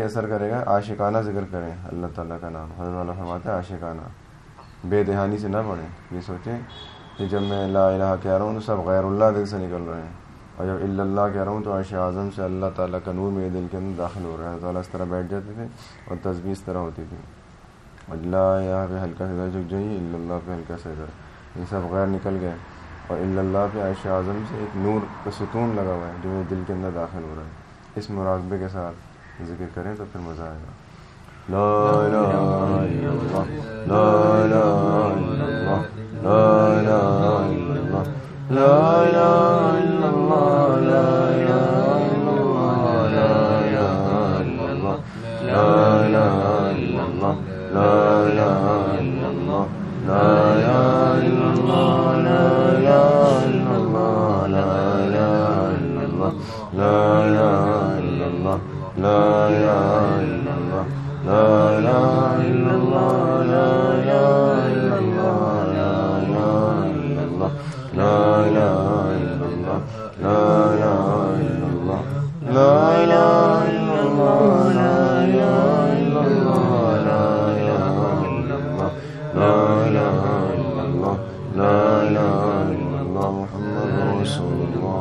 بھی اثر کرے گا عاشقانہ ذکر کریں۔ اللہ تعالیٰ کا نام۔ حضرت والا فرماتا ہے عاشقانہ۔ بے دہانی سے نہ پڑھیں یہ سوچیں کہ جب میں لا الہ کہہ رہا ہوں تو سب غیر اللہ دل سے نکل رہے ہیں۔ اور جب اللہ, اللہ کہہ رہا ہوں تو عاش اعظم سے اللہ تعالیٰ کا نور میرے دل کے اندر داخل ہو رہا ہے۔ تعالیٰ اس طرح بیٹھ جاتے تھے اور تصویر اس طرح ہوتی تھی۔ اللہ یہاں پہ ہلکا سے جھک جائیے اللہ پہ ہلکا سیدھا۔ یہ سب غیر نکل گئے۔ اور اللہ پہ عائشہ اعظم سے ایک نور کا ستون لگا ہوا ہے جو میرے دل کے اندر داخل ہو رہا ہے۔ اس مراقبے کے ساتھ ذکر کریں تو پھر مزہ آئے گا لا الہ الا اللہ لا الہ الا اللہ لا الہ الا اللہ لا الہ الا اللہ لا الہ الا اللہ لا الہ الا اللہ لا الہ الا اللہ لا الہ الا اللہ لا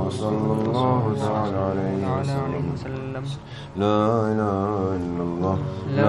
وصلى الله تعالى عليه وسلم. لا إله إلا الله. لا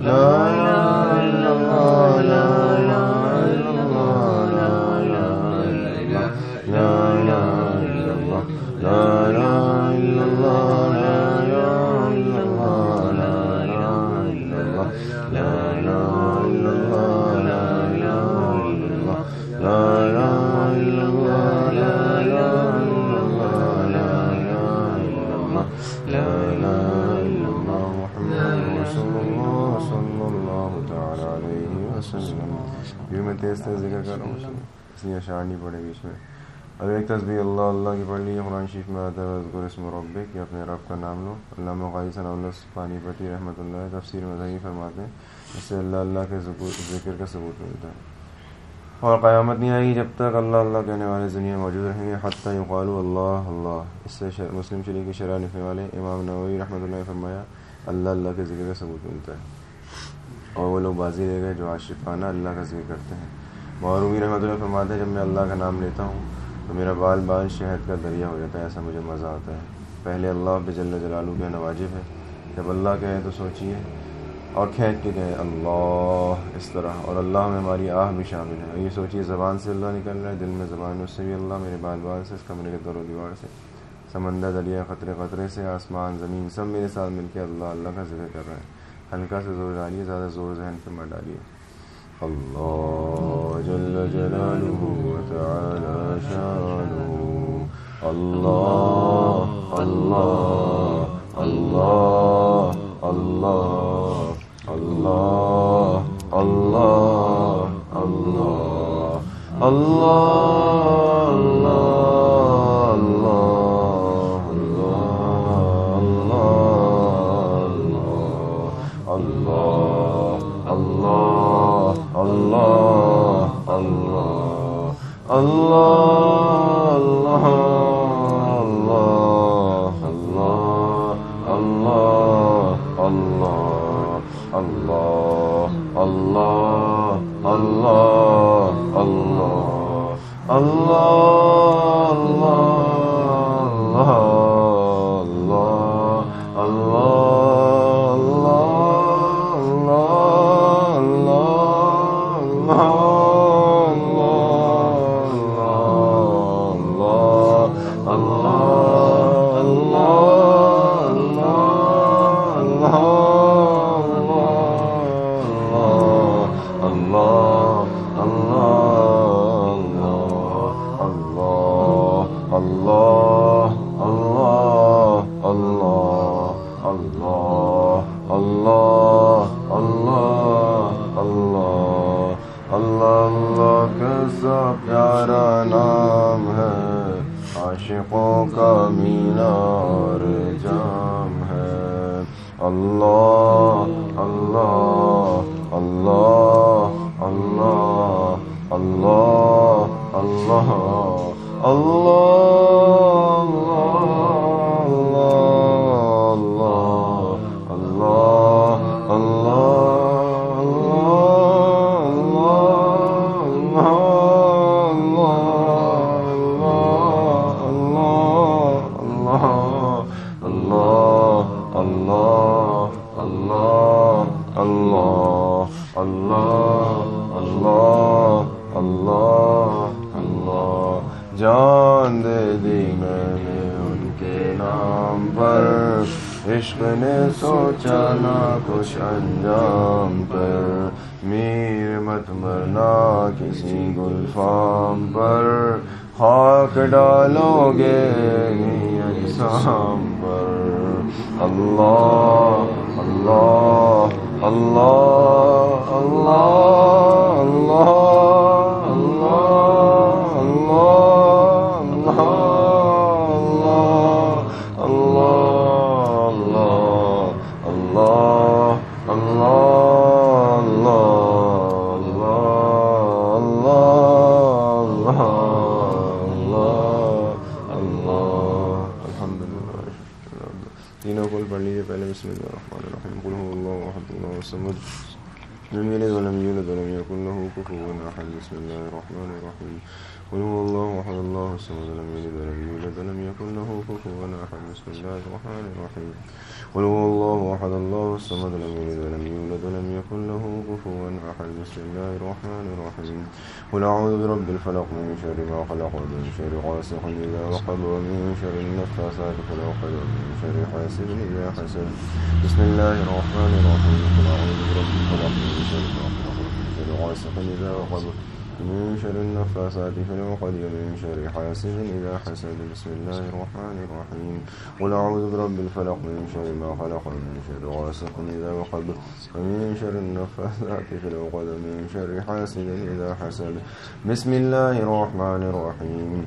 No. اصلی اشعار نہیں پڑے گی اس میں۔ اب ایک تصویر اللہ اللہ کی پڑھ لیجیے قرآن شریف میں آتا ہے، اذکر اسم رب کہ اپنے رب کا نام لو۔ علامہ قاضی صلی اللہ پانی پتی رحمۃ اللہ، تفسیر مذہبی فرماتے ہیں اس سے اللہ اللہ کے ذکر کا ثبوت ملتا ہے۔ اور قیامت نہیں آئے گی جب تک اللہ اللہ کہنے والے دنیا موجود رہیں گے، حتیٰ یقال اللہ اللہ۔ اس سے مسلم شریف کی شرح لکھنے والے امام نووی رحمۃ اللہ نے فرمایا، اللہ اللہ کے ذکر کا ثبوت ملتا ہے۔ اور وہ لوگ بازی رہ گئے جو آشفانہ اللہ کا ذکر کرتے ہیں۔ معروی رحمۃ اللہ فرماتے ہیں، جب میں اللہ کا نام لیتا ہوں، تو میرا بال بال شہد کا دریا ہو جاتا ہے، ایسا مجھے مزہ آتا ہے۔ پہلے اللہ بجل جلالو کے نواجب ہے، جب اللہ کہے تو سوچیے اور کھینچ کے کہیں اللہ، اس طرح۔ اور اللہ میں ہماری آہ بھی شامل ہے۔ یہ سوچیے زبان سے اللہ نکل رہا ہے، دل میں زبان اس سے بھی اللہ میرے بال بال سے، اس کمرے کے در و دیوار سے۔ سمندر، دریا خطرے خطرے سے، آسمان، زمین، سب میرے ساتھ مل کے اللہ اللہ کا ذکر کر رہے ہیں ہلکا سے زور ڈالیے، زیادہ زور ذہن پہ مت ڈالیے۔ الله جل جلاله وتعالى شانه الله الله الله الله الله الله الله الله Allah. عشق نے سوچا نہ کچھ انجام پر۔ میر مت مرنا، کسی گلفام پر۔ خاک ڈالو گے یعنی سام پر۔ اللہ اللہ اللہ اللہ اللہ۔ كفوا أحد. بسم الله الرحمن الرحيم. قل أعوذ برب الفلق من شر ما خلق ومن شر غاسق إذا وقب ومن شر النفاثات في العقد ومن شر حاسد إذا حسد. بسم الله الرحمن الرحيم. قل أعوذ برب الفلق من شر ما خلق ومن شر غاسق إذا وقب من شر النفاثات في العقد ومن شر حاسد إذا حسد. بسم الله الرحمن الرحيم. قل أعوذ برب الفلق من شر ما خلق ومن شر غاسق إذا وقب ومن شر النفاثات في العقد ومن شر حاسد إذا حسد. بسم الله الرحمن الرحيم.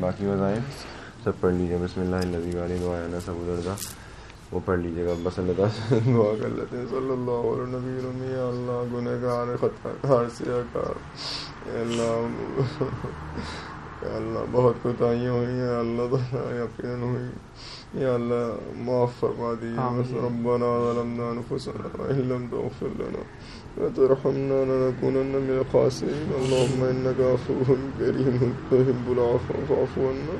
باقي وظائف سب پڑھ لیجیے بسم اللہ الذي والد وعلى سبو دردا وہ پڑھ لیجیے گا بس اللہ تعالیٰ دعا کر لیتے ہیں صلی اللہ علیہ نبی رمی اللہ گنہ گار خطا کار سیا کار اللہ اللہ بہت کوتاہیاں ہوئی ہیں اللہ تعالیٰ یقین ہوئی یا اللہ معاف فرما دیجیے ربنا ظلمنا انفسنا وان لم تغفر لنا وترحمنا لنكونن من الخاسرين. اللهم انك عفو كريم تحب العفو فاعف عنا.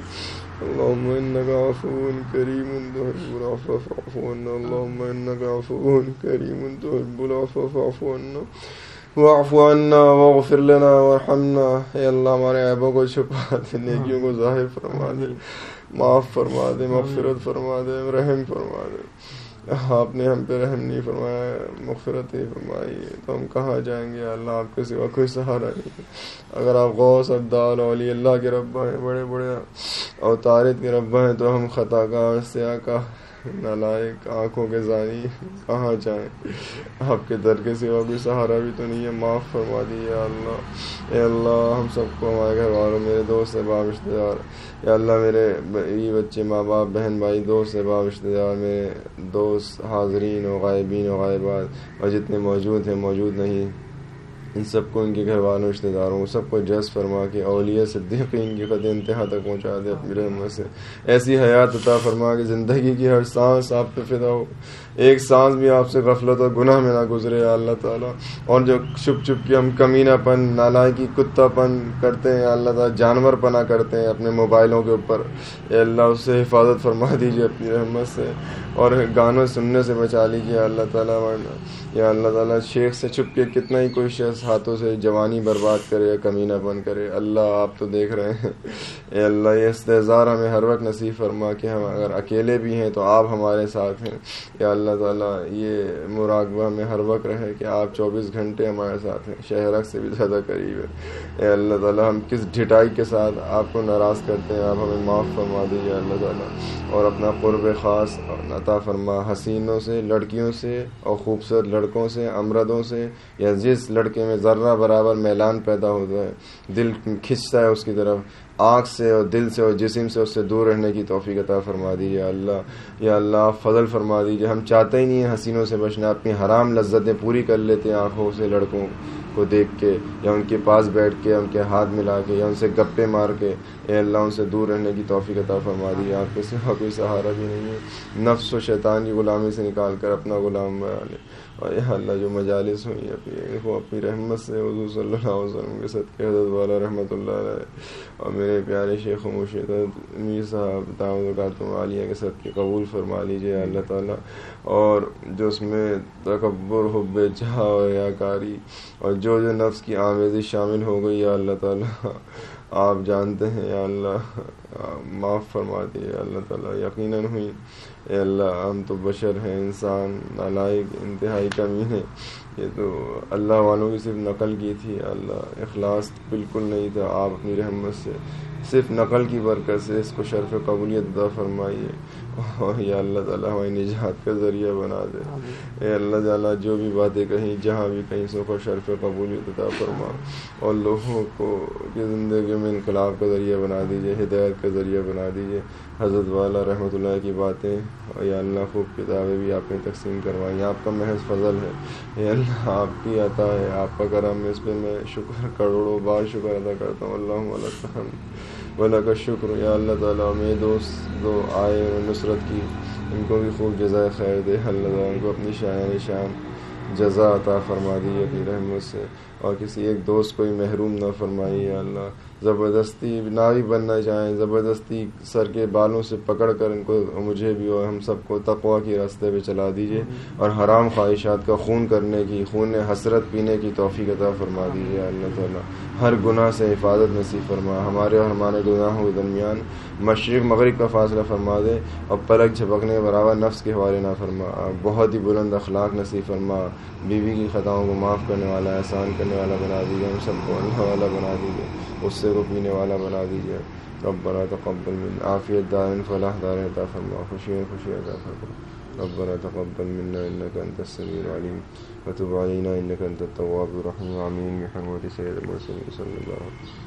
اللهم إنك عفو كريم تحب العفو فاعف عنا. اللهم إنك عفو كريم تحب العفو فاعف عنا. واعف عنا واغفر لنا وارحمنا. اے اللہ ہمارے عیبوں کو چھپا دے نیکیوں کو ظاہر فرما دے معاف فرما دے مغفرت فرما دے رحم فرما دے۔ آپ نے ہم پہ رحم نہیں فرمایا، مغفرت نہیں فرمائی، تو ہم کہاں جائیں گے؟ اللہ آپ کے سوا کوئی سہارا نہیں اگر آپ غوث عبدال ولی اللہ کے ربا ہیں، بڑے بڑے اوتارت کے ربا ہیں، تو ہم خطا کا سیاہ کا نالائق، آنکھوں کے زانی کہاں جائیں؟ آپ کے در کے سوا بھی سہارا بھی تو نہیں ہے؟ معاف فرما دیے اللہ۔ اے اللہ، ہم سب کو ہمارے گھر والوں، میرے دوست احباب رشتے دار یا اللہ، میرے یہ بچے، ماں باپ، بہن بھائی، دوست احباب رشتے دار میرے دوست حاضرین و غائبین و غائبات، اور جتنے موجود ہیں، موجود نہیں۔ ان سب کو ان کے گھر والوں رشتے داروں، سب کو جس فرما کے اولیاء صدیقین کی خط انتہا تک پہنچا دے اپنی رحمت سے۔ ایسی حیات عطا فرما کے زندگی کی ہر سانس آپ پہ فدا ہو۔ ایک سانس بھی آپ سے غفلت اور گناہ میں نہ گزرے اللہ تعالیٰ۔ اور جو چھپ چھپ کے ہم کمینہ پن، نالائکی کتا پن کرتے ہیں اللہ تعالیٰ، جانور پنا کرتے ہیں اپنے موبائلوں کے اوپر۔ اے اللہ، اس سے حفاظت فرما دیجیے اپنی رحمت سے۔ اور گانوں سننے سے بچا لیجیے اللہ تعالیٰ یا اللہ تعالیٰ، شیخ سے چھپ کے کتنا ہی کوئی شخص ہاتھوں سے جوانی برباد کرے یا کمینہ پن کرے، اللہ آپ تو دیکھ رہے ہیں۔ اے اللہ، یہ استحظار ہمیں ہر وقت نصیب فرما کہ ہم اگر اکیلے بھی ہیں تو آپ ہمارے ساتھ ہیں۔ یا اللہ تعالیٰ، یہ مراقبہ ہمیں ہر وقت رہے کہ آپ چوبیس گھنٹے ہمارے ساتھ ہیں۔ شہرک سے بھی زیادہ قریب ہے اے اللہ تعالیٰ، ہم کس ڈھٹائی کے ساتھ آپ کو ناراض کرتے ہیں، آپ ہمیں معاف فرما دیجیے اللہ تعالیٰ۔ اور اپنا قرب خاص عطا فرما، حسینوں سے، لڑکیوں سے اور خوبصورت لڑکوں سے امردوں سے یا جس لڑکے میں ذرہ برابر میلان پیدا ہوتا ہے دل کھنچتا ہے اس کی طرف۔ آنکھ سے اور دل سے اور جسم سے اس سے دور رہنے کی توفیق عطا فرما دیجیے اللہ، یا اللہ فضل فرما دیجیے ہم چاہتے ہی نہیں ہیں حسینوں سے بچنا، اپنی حرام لذتیں پوری کر لیتے ہیں آنکھوں سے لڑکوں کو دیکھ کے، یا ان کے پاس بیٹھ کے ان کے ہاتھ ملا کے، یا ان سے گپے مار کے۔ اے اللہ، ان سے دور رہنے کی توفیق عطا فرما دی آپ کے سوا کوئی سہارا بھی نہیں ہے۔ نفس و شیطان کی غلامی سے نکال کر اپنا غلام بنا لے۔ اور یہ اللہ جو مجالس ہوئی اپنی وہ اپنی رحمت سے حضور صلی اللہ علیہ وسلم کے صدقے، حضرت والا رحمۃ اللہ علیہ، اور میرے پیارے شیخ و مرشد میر صاحب تعمیر عالیہ کے صدقے قبول فرما لیجیے اللہ تعالیٰ۔ اور جو اس میں تکبر، حب جہاں یا کاری، اور جو جو نفس کی آمیزی شامل ہو گئی، یا اللہ تعالیٰ۔ آپ جانتے ہیں، یا اللہ معاف فرما دیے اللہ تعالیٰ، یقیناً ہوئی۔ اے اللہ، ہم تو بشر ہیں، انسان، نالائق، انتہائی کمی ہے یہ تو اللہ والوں کی صرف نقل کی تھی۔ اللہ، اخلاص بالکل نہیں تھا۔ آپ اپنی رحمت سے صرف نقل کی برکت سے اس کو شرف قبولیت ادا فرمائیے۔ اور یا اللہ تعالیٰ ہماری نجات کا ذریعہ بنا دے۔ اے اللہ تعالیٰ جو بھی باتیں کہیں جہاں بھی کہیں سو کو شرف قبولیت عطا فرما۔ اور لوگوں کو کی زندگی میں انقلاب کا ذریعہ بنا دیجیے ہدایت کا ذریعہ بنا دیجیے حضرت والا رحمۃ اللہ کی باتیں اور یا اللہ خوب کتابیں بھی آپ نے تقسیم کروائی آپ کا محض فضل ہے۔ اے اللہ، آپ کی عطا ہے۔ آپ کا کرم اس پہ میں شکر، کروڑوں بار شکر ادا کرتا ہوں۔ اللہ علیہ والا کا شکر یا اللہ تعالیٰ میرے دوست جو آئے اور نصرت کی۔ ان کو بھی خوب جزائے خیر دے۔ اللہ تعالیٰ، ان کو اپنی شاعر شان جزا عطا فرما دی۔ اپنی رحمت سے۔ اور کسی ایک دوست کو ہی محروم نہ فرمائی۔ یا اللہ زبردستی نہ بھی بننا چاہیں، زبردستی سر کے بالوں سے پکڑ کر ان کو مجھے بھی اور ہم سب کو تقوا کے راستے پہ چلا دیجیے اور حرام خواہشات کا خون کرنے کی، خون حسرت پینے کی توفیق عطا فرما دیجیے اللہ تعالیٰ ہر گناہ سے حفاظت نصیب فرما۔ ہمارے اور ہمارے گناہوں کے درمیان مشرق، مغرب کا فاصلہ فرما دے اور پلک جھپکنے برابر نفس کے حوالے نہ فرما۔ بہت ہی بلند اخلاق نصیب فرما۔ بیوی کی خطاؤں کو معاف کرنے والا، احسان کرنے والا بنا دیجیے ہم سب کو اللہ والا بنا دیجیے غصے کو تسير بنا وعلى منازلنا ربنا تقبل من عافية دار فلاح دار ضعف الله. خشية خشية ضعف ربنا تقبل منا إنك أنت السميع العليم. وتب علينا إنك أنت التواب الرحيم. آمين. بحرمة سيد المرسلين. صلى الله عليه وسلم.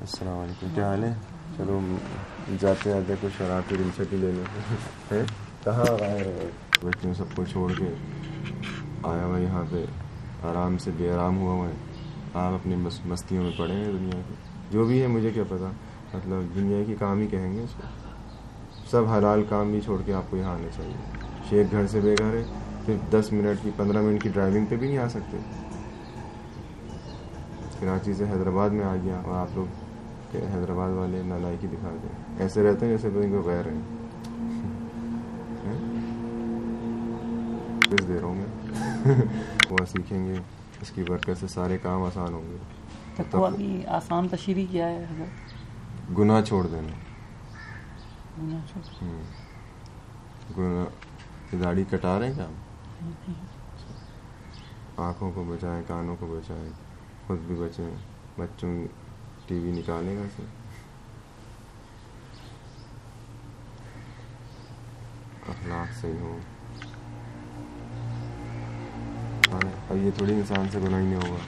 السلام علیکم، کیا حال ہے؟ چلو جاتے جاتے کچھ شراب کی دلچسپی لے لیں۔ کہاں آئے بچوں سب کو چھوڑ کے آیا ہوا یہاں پہ۔ آرام سے بے آرام ہوا ہوا ہے۔ آپ اپنی مستیوں میں پڑے ہیں دنیا کے۔ جو بھی ہے، مجھے کیا پتا؟ مطلب دنیا کی کام ہی کہیں گے۔ اس کو سب حلال کام بھی چھوڑ کے آپ کو یہاں آنا چاہیے۔ شیخ گھر سے بے گھر ہے، پھر دس منٹ کی، پندرہ منٹ کی ڈرائیونگ پہ بھی نہیں آ سکتے۔ کراچی سے حیدرآباد میں آ گیا اور آپ لوگ حیدرآباد والے نالائکی دکھا دیں۔ ایسے رہتے ہیں جیسے کو غیر ہیں۔ کس دے رہا ہوں میں؟ وہ سیکھیں گے۔ اس کی برکت سے سارے کام آسان ہوں گے۔ آسان تشریح کیا ہے گناہ چھوڑ دینا۔ گاڑی کٹا رہے ہیں کیا آنکھوں کو بچائیں کانوں کو بچائیں خود بھی بچیں بچوں ٹی وی نکالے گا سے اخلاق صحیح ہو اب یہ تھوڑی انسان سے گناہ ہی نہیں ہوگا۔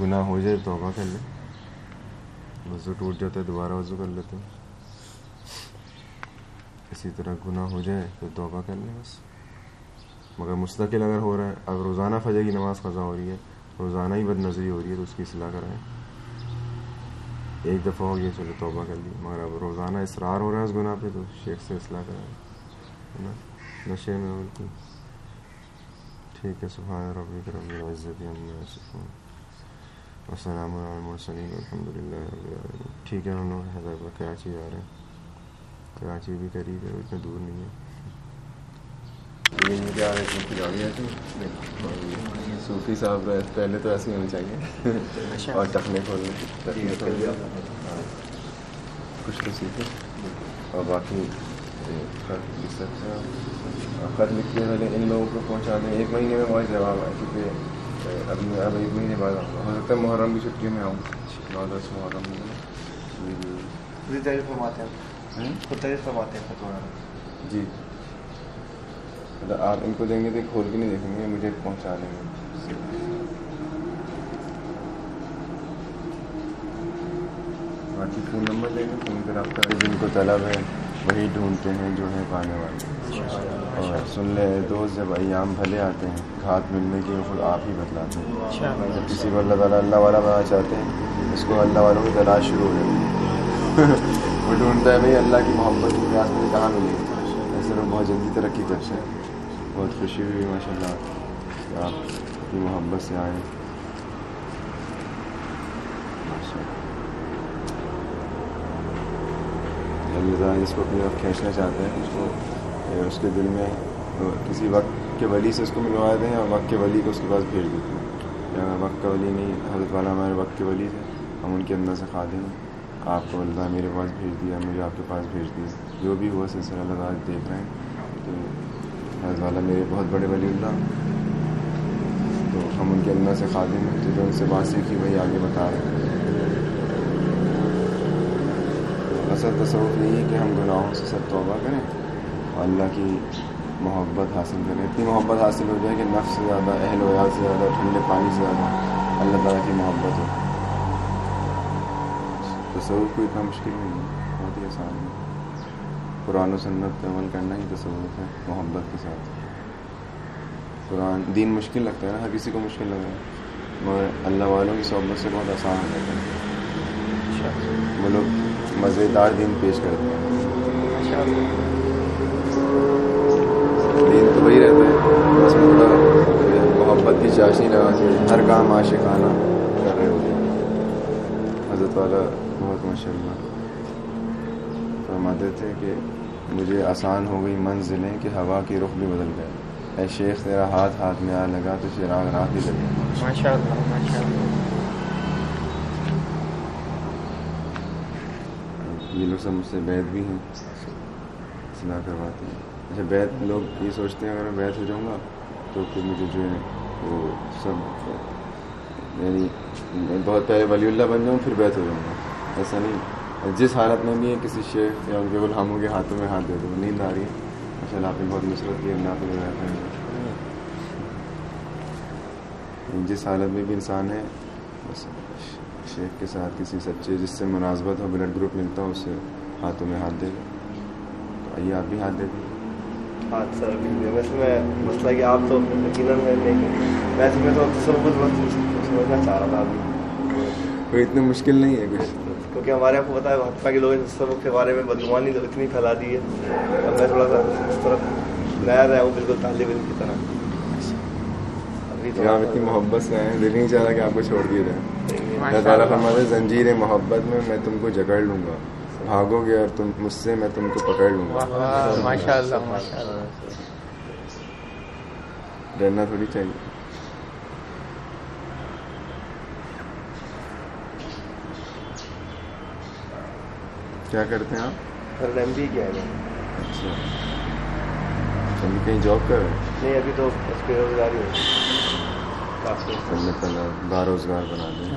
گناہ ہو جائے توبہ کر لیں وضو ٹوٹ جاتا ہے، دوبارہ وضو کر لیتے ہیں۔ اسی طرح گناہ ہو جائے تو توبہ کر لیں بس۔ مگر مستقل اگر ہو رہا ہے اگر روزانہ فجر کی نماز قضا ہو رہی ہے، روزانہ ہی بد نظری ہو رہی ہے تو اس کی اصلاح کرائیں ایک دفعہ ہو گیا، چلو توبہ کر لی۔ مگر اب روزانہ اصرار ہو رہا ہے اس گناہ پہ تو شیخ سے اصلاح کرائیں نشے میں بالکل ٹھیک ہے، سبحان ربی کرم عزت السلام المرسلین، الحمد للہ ٹھیک ہے، ہم لوگ حیدرآباد کراچی جا رہے ہیں۔ کراچی بھی قریب ہے، اتنا دور نہیں ہے۔ صوفی صاحب پہلے تو ایسے ہونے چاہیے۔ اور ٹکنے کھولنے کچھ تو سیکھے۔ اور باقی خط لکھ کے پہلے ان لوگوں کو پہنچا دیں ایک مہینے میں بہت جواب آئے کیونکہ اب میں اب ایک مہینے بعد آؤں۔ ہو سکتا ہے محرم کی چھٹی میں آؤں۔ نو دس محرم میں۔ جی۔ آپ ان کو دیں گے تو کھول کے نہیں دیکھیں گے مجھے پہنچا دیں گے۔ باقی فون نمبر دیں گے فون پہ رابطہ جن کو طلب ہے وہی ڈھونڈتے ہیں جو ہے پانے والے۔ اور سن لے دوست جب ایام بھلے آتے ہیں گھات ملنے کے خود آپ ہی بتلاتے ہیں۔ جب کسی کو اللہ تعالیٰ اللہ والا بنانا چاہتے ہیں اس کو اللہ والوں کی تلاش شروع ہو جاتی ہے وہ ڈھونڈتا ہے بھائی اللہ کی محبت کی پیاس مجھے کہاں ملے؟ گی ایسے لوگ بہت جلدی ترقی کرتے ہیں۔ بہت خوشی ہوئی ماشاء اللہ کہ آپ کی محبت سے آئیں اللہ تعالیٰ یعنی جس کو اپنی وقت کھینچنا چاہتے ہیں، اس کو اس کے دل میں کسی وقت کے ولی سے اس کو ملوا دیں اور وقت کے ولی کو اس کے پاس بھیج دیتے ہیں۔ اگر وقت کا ولی نہیں، حضرت والا ہمارے وقت کے ولی تھے، ہم ان کے اندر سے کھا دیں آپ کو اللہ میرے پاس بھیج دیا، مجھے آپ کے پاس بھیج دیا۔ جو بھی ہوا سلسلہ، اللہ تعالیٰ دیکھ رہے ہیں۔ تو حضرت والا میرے بہت بڑے ولی اللہ۔ تو ہم ان کے اندر سے کھا دیں تو جو ان سے بات سیکھی وہی آگے بتا رہے ہیں۔ اصل تصور یہی ہے کہ ہم گناہوں سے سب توبہ کریں اور اللہ کی محبت حاصل کریں۔ اتنی محبت حاصل ہو جائے کہ نفس سے زیادہ، اہل ویات سے زیادہ، ٹھنڈے پانی سے زیادہ اللہ تعالیٰ کی محبت ہو۔ تصور کو اتنا مشکل نہیں ہے، بہت ہی آسان ہے۔ قرآن و سنت پہ عمل کرنا ہی تصور ہے محبت کے ساتھ۔ قرآن دین مشکل لگتا ہے نا ہر کسی کو مشکل لگ رہا ہے۔ مگر اللہ والوں کی صحبت سے بہت آسان ہو جاتا ہے۔ وہ لوگ مزیدار دین پیش کرتے ہیں۔ دین تو وہی رہتا ہے بس محبت کی چاشنی لگا کے ہر کام عاشقانہ کر رہے ہوتے ہیں۔ حضرت والا بہت ماشاء اللہ فرماتے تھے کہ مجھے آسان ہو گئی منزلیں کہ ہوا کی رخ بھی بدل گئے اے شیخ تیرا ہاتھ ہاتھ میں آ لگا تو چراغ رات ہی لگے۔ ماشاء اللہ ماشاء اللہ یہ لوگ سب مجھ سے بیت بھی ہیں۔ سنا کرواتے ہیں۔ اچھا بیت لوگ یہ سوچتے ہیں اگر میں بیت ہو جاؤں گا تو پھر مجھے جو ہے وہ سب یعنی بہت پہلے ولی اللہ بن جاؤں پھر بیت ہو جاؤں گا۔ ایسا نہیں۔ جس حالت میں بھی ہے کسی شیخ یا ان کے غلاموں کے ہاتھوں میں ہاتھ دے دو نیند آ رہی ہے۔ ماشاء اللہ آپ نے بہت نصرت کی اللہ کو ہیں جس حالت میں بھی انسان ہے بس شیخ کے ساتھ کسی سچے جس سے مناسبت ہو بلڈ گروپ ملتا ہو اس سے ہاتھوں میں ہاتھ دے۔ دو تو آئیے آپ بھی ہاتھ دے دیں۔ ہاتھ سر ویسے میں مسئلہ کہ آپ تو یقیناً ویسے میں تو تصور وقت سمجھنا چاہ رہا تھا۔ ابھی کوئی اتنا مشکل نہیں ہے کچھ۔ کیونکہ ہمارے آپ کو پتا ہے حتیٰ کے لوگ اس تصور کے بارے میں بدگمانی تو اتنی پھیلا دی ہے۔ اب میں تھوڑا سا اس طرف نیا رہا ہوں بالکل طالب علم کی طرح۔ ابھی کہ آپ اتنی محبت سے آئے ہیں دل نہیں چاہ رہا کہ آپ کو چھوڑ دیے جائیں۔ اللہ تعالیٰ فرماتے زنجیر محبت میں میں تم کو جکڑ لوں گا۔ بھاگو گے اور تم مجھ سے میں تم کو پکڑ لوں گا۔ ماشاء اللہ ڈرنا تھوڑی چاہیے۔ کیا کرتے ہیں آپ؟ سر ایم بی کیا ہے میں اچھا۔ ابھی کہیں جاب کر رہے ہیں؟ نہیں ابھی تو اس بے روزگاری ہے۔ با روزگار بنا دیں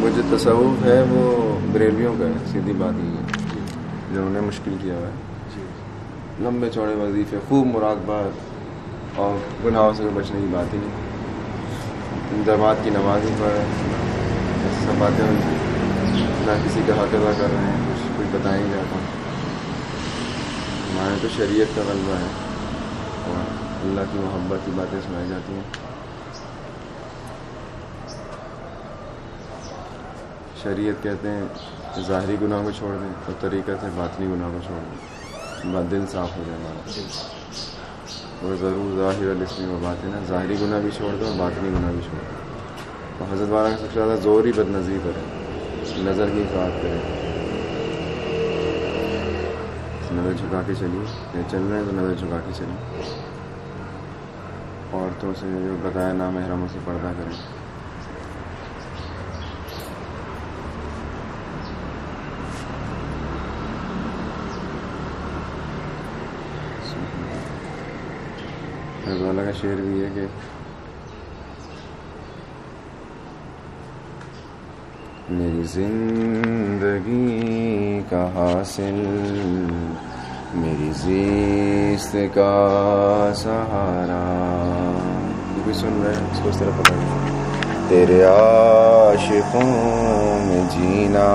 وہ جو تصوف ہے وہ بریلویوں کا ہے سیدھی بات یہ ہے۔ جنہوں نے مشکل کیا ہوا ہے۔ لمبے چوڑے وظیفے خوب مراقبات اور گناہوں سے بچنے کی بات ہی نہیں۔ جماعت کی نماز ہی پڑھ رہے سب باتیں نہ کسی کا حق ادا کر رہے ہیں کچھ کچھ بتائیں گے آپ ہمارے تو شریعت کا غلبہ ہے۔ اور اللہ کی محبت کی باتیں سنائی جاتی ہیں۔ شریعت کہتے ہیں ظاہری گناہ کو چھوڑ دیں اور طریقہ سے باطنی گناہ کو چھوڑ دیں۔ دل صاف ہو جائے، ہمارا اور ضرور ظاہر الاسمی وہ بات ہے نا ظاہری گناہ بھی چھوڑ دو اور باطنی گناہ بھی چھوڑ دو اور حضرت والا کا سب سے زیادہ زور ہی بد نظری کرے نظر کی حفاظت کرے نظر جھکا کے چلیے۔ یا چل رہے ہیں تو نظر جھکا کے چلیے۔ عورتوں سے جو بتایا نام محرموں سے پردہ کریں۔ حضرت والا کا شعر بھی ہے کہ میری زندگی کا حاصل، میری زیست کا سہارا۔ یہ بھی سن رہے ہیں، اس کو اس طرح پکڑ تیرے عاشقوں میں جینا،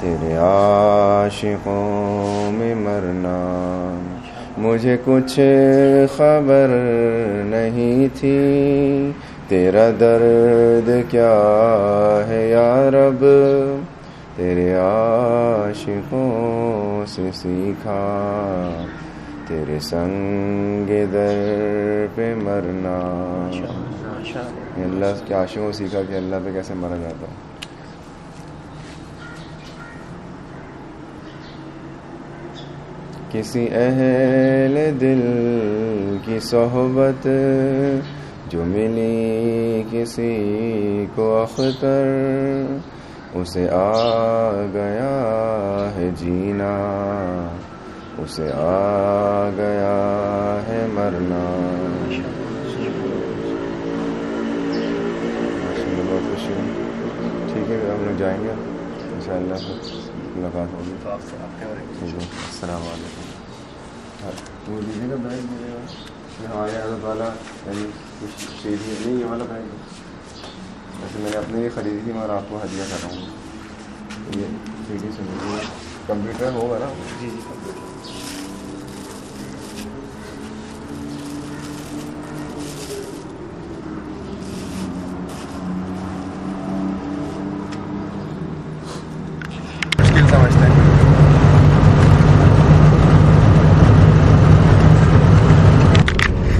تیرے عاشقوں میں مرنا۔ مجھے کچھ خبر نہیں تھی۔ تیرا درد کیا ہے یا رب؟ تیرے عاشقوں سے سیکھا۔ تیرے سنگ در پہ مرنا۔ اللہ کے عاشقوں سے سیکھا کہ اللہ پہ کیسے مرا جاتا کسی اہل دل کی صحبت جو ملی کسی کو اختر، اسے آ گیا ہے جینا، اسے آ گیا ہے مرنا۔ بہت خوشی ٹھیک ہے، ہم لوگ جائیں گے ان شاء اللہ ملاقات ہوگی۔ السلام علیکم۔ وہ لیجیے گا بیگ پاس پھر ہمارے حضرت والا یعنی کچھ ہی نہیں یہ والا بیگ ویسے میں نے اپنے لیے خریدی تھی مگر آپ کو ہدیہ کر رہا ہوں۔ یہ سی ڈی سن کمپیوٹر ہوگا نا؟ جی جی کمپیوٹر مشکل سمجھتے ہیں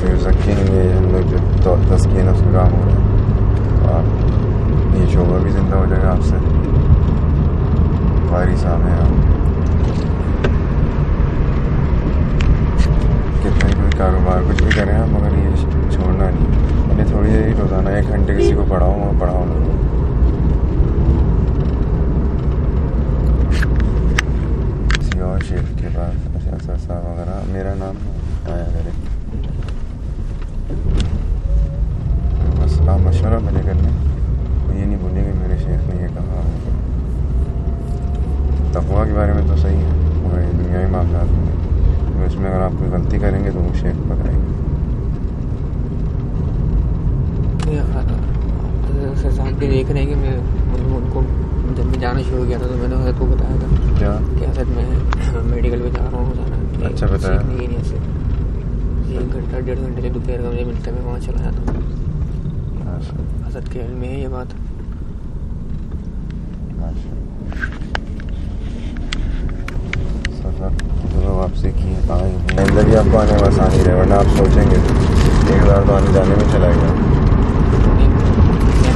پھر رکھیں گے ہم لوگ جو جانا ہے آپ کتنا ہی کوئی کاروبار کچھ بھی کریں آپ، مگر یہ چھوڑنا نہیں۔ میں نے تھوڑی دیر روزانہ ایک گھنٹے کسی کو پڑھاؤں اور پڑھاؤں کسی اور شیخ کے پاس اچھا صاحب وغیرہ، میرا نام آیا کرے بس آپ مشورہ مجھے کرنے۔ یہ نہیں بولے کہ میرے شیخ نے یہ کہا۔ تقوا کے بارے میں تو صحیح ہے، مگر یہ دنیاوی معاملات میں۔ اس میں اگر آپ کوئی غلطی کریں گے تو وہ شیخ پکڑیں گے۔ حضرت صاحب بھی دیکھ رہے ہیں کہ میں مطلب ان کو جب میں جانا شروع کیا تھا تو میں نے حضرت کو بتایا تھا کیا؟ کہ حضرت میں میڈیکل پہ جا رہا ہوں جانا اچھا بتایا۔ سے ایک گھنٹہ ڈیڑھ گھنٹے سے دوپہر کا مجھے ملتا ہے میں وہاں چلا جاتا ہوں۔ ماشاء حضرت کے علم میں ہے یہ بات۔ سفر واپسی کی آئیں آئندہ بھی آپ کو آنے میں آسانی رہے، ورنہ آپ سوچیں گے ایک ہزار تو آنے جانے میں چلا گیا۔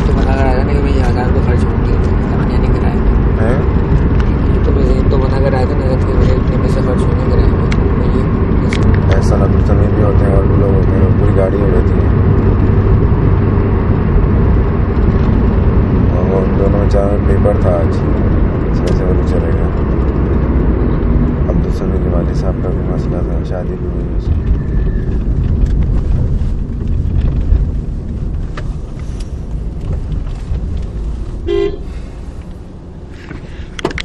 تو بتا رہا تھا نا کہ بھائی ہزار روپے خرچ ہوں گے آنے آنے کرائے میں ہیں؟ تو میں تو بنا کر آیا تھا نا حضرت کے میرے اتنے پیسے خرچ ہوں گے کرائے میں یہ ایسا نہ تو تمیز بھی ہوتے ہیں، اور بھی لوگ ہوتے ہیں، پوری گاڑی ہو جاتی ہے۔ اور وہ دونوں میں چار پیپر تھا آج، اس وجہ سے وہ بھی چلے گئے۔ عبد کے والد صاحب کا بھی مسئلہ تھا شادی بھی ہوئی اس کی۔